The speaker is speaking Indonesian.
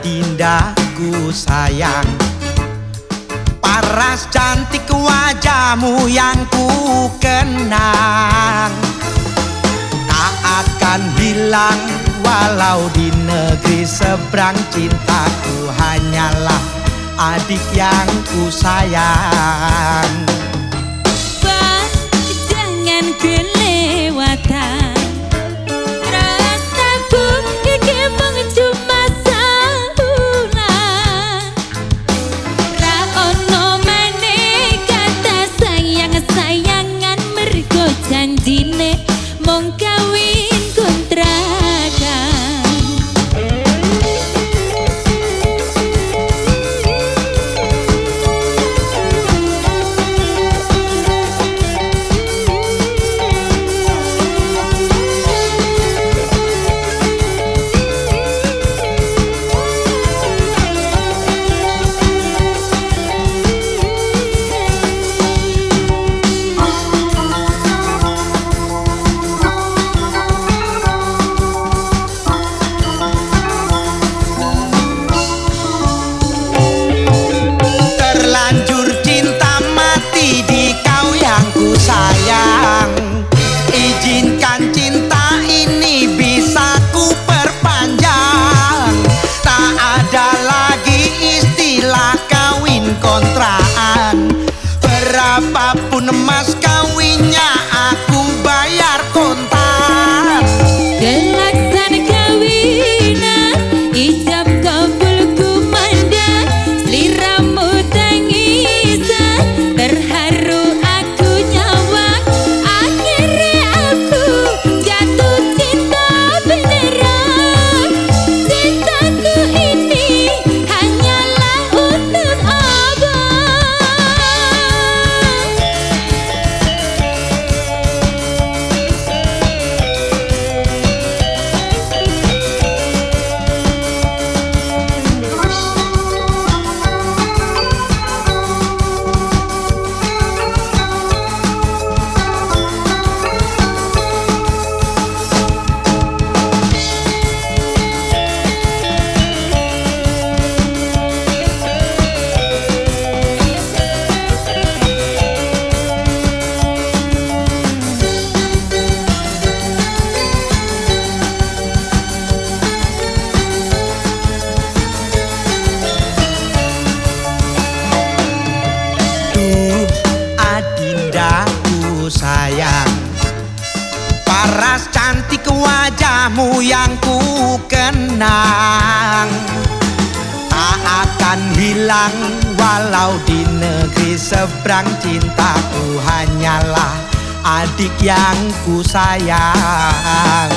Tindaku sayang. Paras cantik wajahmu yang ku kenang. Tak akan hilang walau di negeri seberang Cintaku hanyalah adik yang ku sayang. កនត្រា wajahmu yang ku kenang. Tak akan hilang walau di negeri seberang Cintaku hanyalah adik yang ku sayang